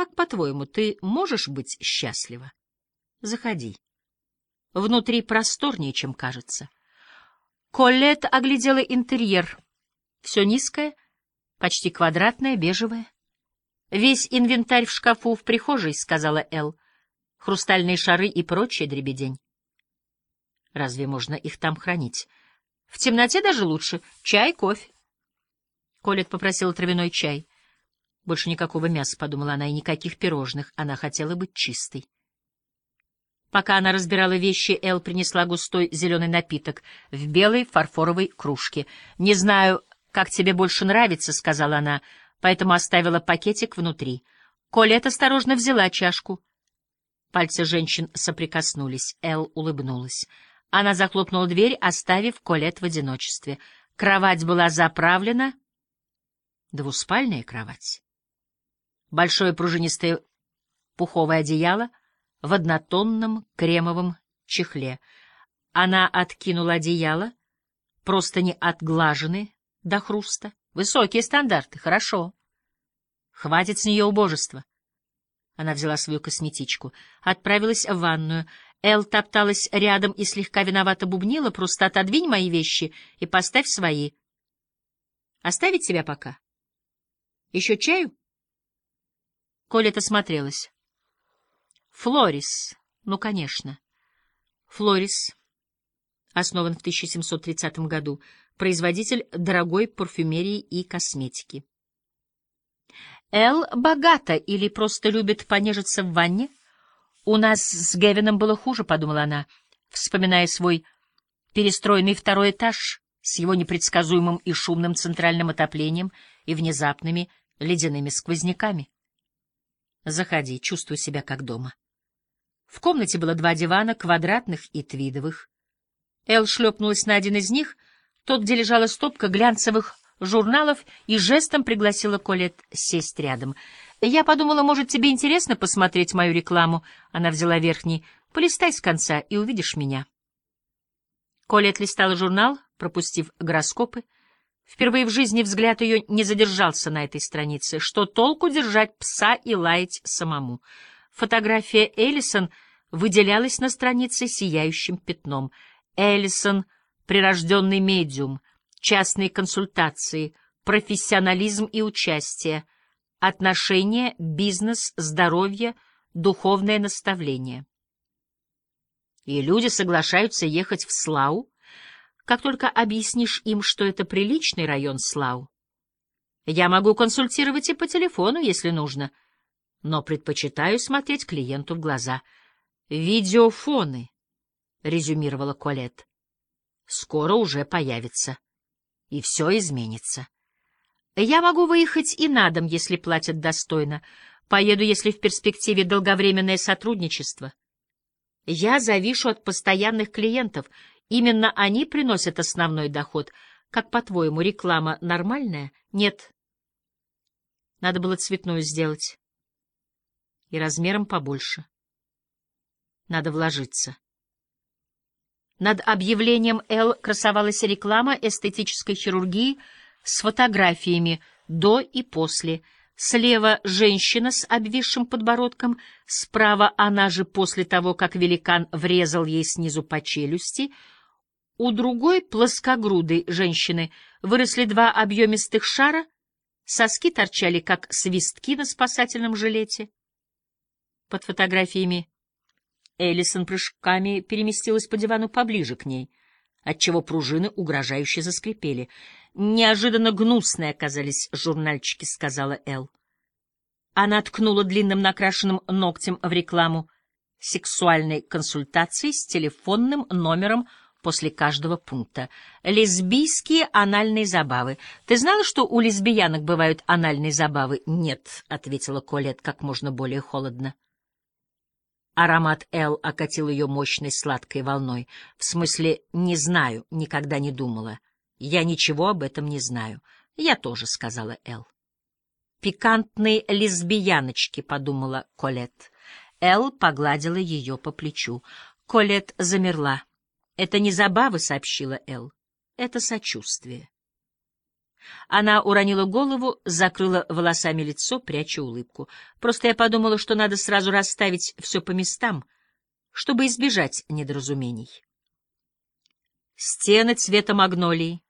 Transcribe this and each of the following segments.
Как, по-твоему, ты можешь быть счастлива? Заходи. Внутри просторнее, чем кажется. Коллет оглядела интерьер. Все низкое, почти квадратное, бежевое. Весь инвентарь в шкафу в прихожей, — сказала Эл. Хрустальные шары и прочая дребедень. Разве можно их там хранить? В темноте даже лучше. Чай, кофе. Колет попросила травяной чай. Больше никакого мяса, — подумала она, — и никаких пирожных. Она хотела быть чистой. Пока она разбирала вещи, Эл принесла густой зеленый напиток в белой фарфоровой кружке. «Не знаю, как тебе больше нравится», — сказала она, поэтому оставила пакетик внутри. Колет осторожно взяла чашку. Пальцы женщин соприкоснулись. Эл улыбнулась. Она захлопнула дверь, оставив Колет в одиночестве. Кровать была заправлена. Двуспальная кровать. Большое пружинистое пуховое одеяло в однотонном кремовом чехле. Она откинула одеяло, просто не отглажены до хруста. Высокие стандарты, хорошо. Хватит с нее убожества. Она взяла свою косметичку, отправилась в ванную. Эл топталась рядом и слегка виновато бубнила, просто отодвинь мои вещи и поставь свои. Оставить тебя пока? Еще чаю? Колет осмотрелась. Флорис, ну, конечно. Флорис, основан в 1730 году, производитель дорогой парфюмерии и косметики. Эл богата или просто любит понежиться в ванне? У нас с Гевином было хуже, — подумала она, вспоминая свой перестроенный второй этаж с его непредсказуемым и шумным центральным отоплением и внезапными ледяными сквозняками. Заходи, чувствуй себя как дома. В комнате было два дивана, квадратных и твидовых. Эл шлепнулась на один из них, тот, где лежала стопка глянцевых журналов, и жестом пригласила Колет сесть рядом. «Я подумала, может, тебе интересно посмотреть мою рекламу?» Она взяла верхний. «Полистай с конца, и увидишь меня». Колет листала журнал, пропустив гороскопы. Впервые в жизни взгляд ее не задержался на этой странице. Что толку держать пса и лаять самому? Фотография Эллисон выделялась на странице сияющим пятном. Эллисон — прирожденный медиум, частные консультации, профессионализм и участие, отношения, бизнес, здоровье, духовное наставление. И люди соглашаются ехать в Слау, как только объяснишь им, что это приличный район Слау. Я могу консультировать и по телефону, если нужно, но предпочитаю смотреть клиенту в глаза. «Видеофоны», — резюмировала Колет, — «скоро уже появится, и все изменится. Я могу выехать и на дом, если платят достойно, поеду, если в перспективе долговременное сотрудничество. Я завишу от постоянных клиентов — Именно они приносят основной доход. Как, по-твоему, реклама нормальная? Нет. Надо было цветную сделать. И размером побольше. Надо вложиться. Над объявлением «Л» красовалась реклама эстетической хирургии с фотографиями до и после. Слева женщина с обвисшим подбородком, справа она же после того, как великан врезал ей снизу по челюсти — у другой плоскогрудой женщины выросли два объемистых шара, соски торчали, как свистки на спасательном жилете. Под фотографиями Эллисон прыжками переместилась по дивану поближе к ней, отчего пружины угрожающе заскрипели. «Неожиданно гнусные оказались журнальчики», — сказала Эл. Она ткнула длинным накрашенным ногтем в рекламу сексуальной консультации с телефонным номером после каждого пункта. Лесбийские анальные забавы. Ты знала, что у лесбиянок бывают анальные забавы? Нет, — ответила Колет как можно более холодно. Аромат Эл окатил ее мощной сладкой волной. В смысле, не знаю, никогда не думала. Я ничего об этом не знаю. Я тоже, — сказала Эл. «Пикантные лесбияночки», — подумала Колет. Эл погладила ее по плечу. Колет замерла. «Это не забавы», — сообщила Эл. «Это сочувствие». Она уронила голову, закрыла волосами лицо, пряча улыбку. Просто я подумала, что надо сразу расставить все по местам, чтобы избежать недоразумений. Стены цвета магнолии,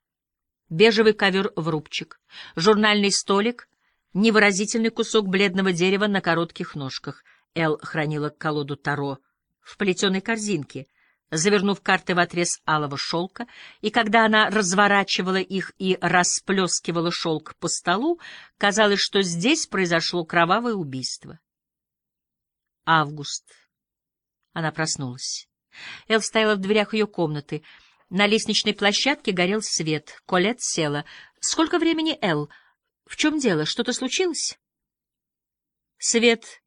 бежевый ковер в рубчик, журнальный столик, невыразительный кусок бледного дерева на коротких ножках. Эл хранила колоду Таро в плетеной корзинке, завернув карты в отрез алого шелка, и когда она разворачивала их и расплескивала шелк по столу, казалось, что здесь произошло кровавое убийство. Август. Она проснулась. Эл стояла в дверях ее комнаты. На лестничной площадке горел свет. Колет села. «Сколько времени, Эл? В чем дело? Что-то случилось?» Свет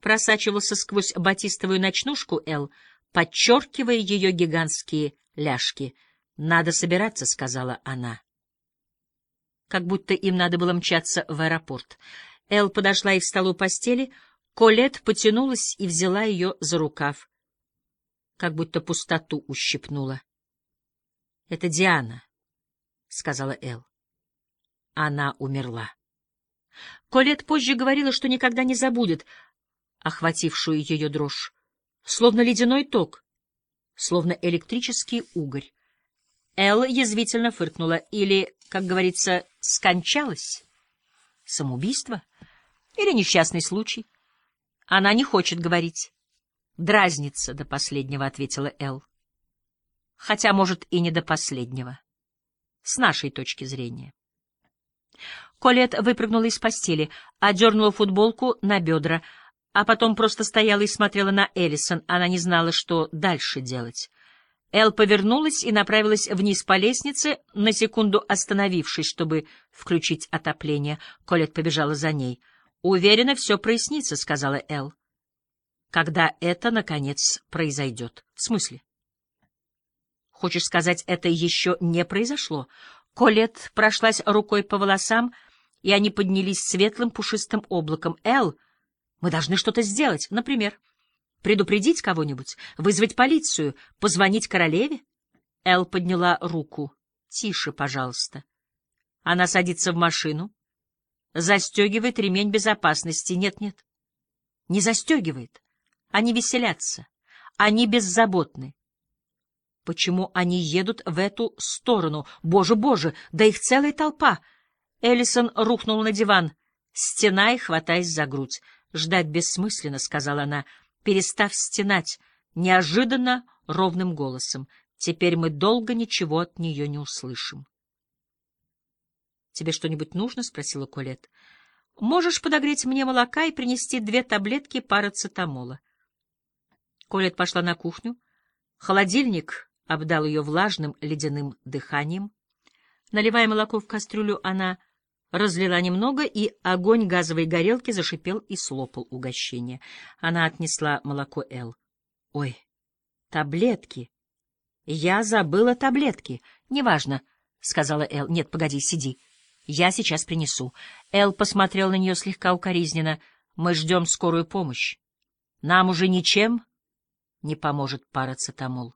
просачивался сквозь батистовую ночнушку Эл, подчеркивая ее гигантские ляжки. «Надо собираться», — сказала она. Как будто им надо было мчаться в аэропорт. Эл подошла и встала у постели. Колет потянулась и взяла ее за рукав. Как будто пустоту ущипнула. — Это Диана, — сказала Эл. Она умерла. Колет позже говорила, что никогда не забудет охватившую ее дрожь, словно ледяной ток, словно электрический угорь. Эл язвительно фыркнула. Или, как говорится, скончалась? Самоубийство? Или несчастный случай? Она не хочет говорить. Дразнится до последнего, — ответила Эл. Хотя, может, и не до последнего. С нашей точки зрения. Колет выпрыгнула из постели, одернула футболку на бедра, а потом просто стояла и смотрела на Эллисон. Она не знала, что дальше делать. Эл повернулась и направилась вниз по лестнице, на секунду остановившись, чтобы включить отопление. Колет побежала за ней. «Уверена, все прояснится», — сказала Эл. «Когда это, наконец, произойдет?» «В смысле?» «Хочешь сказать, это еще не произошло?» Колет прошлась рукой по волосам, и они поднялись светлым пушистым облаком. «Эл, мы должны что-то сделать, например, предупредить кого-нибудь, вызвать полицию, позвонить королеве?» Эл подняла руку. «Тише, пожалуйста». Она садится в машину, застегивает ремень безопасности. Нет-нет, не застегивает. Они веселятся, они беззаботны. Почему они едут в эту сторону? Боже, боже, да их целая толпа! Эллисон рухнул на диван, стеная, хватаясь за грудь. «Ждать бессмысленно», — сказала она, перестав стенать, неожиданно ровным голосом. «Теперь мы долго ничего от нее не услышим». «Тебе что-нибудь нужно?» — спросила Колет. «Можешь подогреть мне молока и принести две таблетки парацетамола». Колет пошла на кухню. Холодильник обдал ее влажным ледяным дыханием. Наливая молоко в кастрюлю, она разлила немного, и огонь газовой горелки зашипел и слопал угощение. Она отнесла молоко Эл. — Ой, таблетки! Я забыла таблетки. Неважно, — сказала Эл. — Нет, погоди, сиди. Я сейчас принесу. Эл посмотрел на нее слегка укоризненно. — Мы ждем скорую помощь. Нам уже ничем не поможет парацетамол.